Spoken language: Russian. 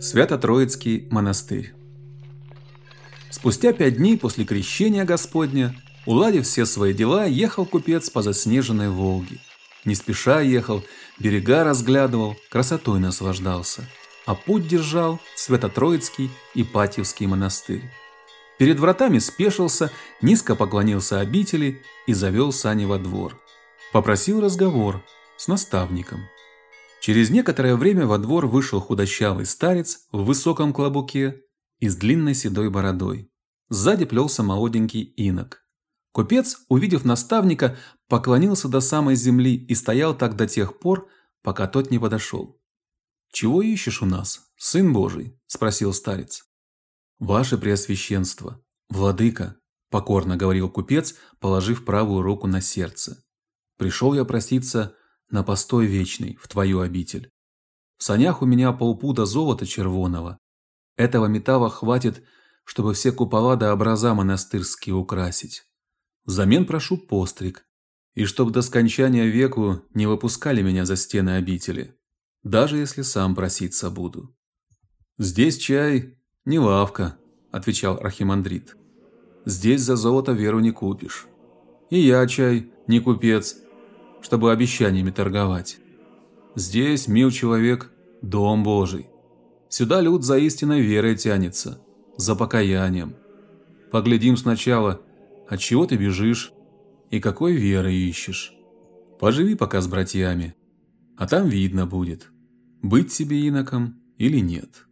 Свято-Троицкий монастырь. Спустя пять дней после крещения Господня, уладив все свои дела, ехал купец по заснеженной Волге. Не спеша ехал, берега разглядывал, красотой наслаждался, а путь держал Свято-Троицкий и Патьевский монастырь. Перед вратами спешился, низко поклонился обители и завел сани во двор. Попросил разговор с наставником. Через некоторое время во двор вышел худощавый старец в высоком клобуке и с длинной седой бородой. Сзади плелся молоденький инок. Купец, увидев наставника, поклонился до самой земли и стоял так до тех пор, пока тот не подошел. «Чего ищешь у нас, сын Божий?» – спросил старец. «Ваше Преосвященство, владыка», – покорно говорил купец, положив правую руку на сердце. «Пришел я проситься на постой вечный в твою обитель. В санях у меня полпуда золота червоного. Этого металла хватит, чтобы все купола до образа монастырские украсить. Взамен прошу постриг, и чтоб до скончания веку не выпускали меня за стены обители, даже если сам проситься буду. Здесь чай не лавка, отвечал архимандрит. Здесь за золото веру не купишь. И я чай не купец, чтобы обещаниями торговать. Здесь, мил человек, дом Божий. Сюда люд за истинной верой тянется, за покаянием. Поглядим сначала, от чего ты бежишь и какой веры ищешь. Поживи пока с братьями, а там видно будет, быть тебе иноком или нет.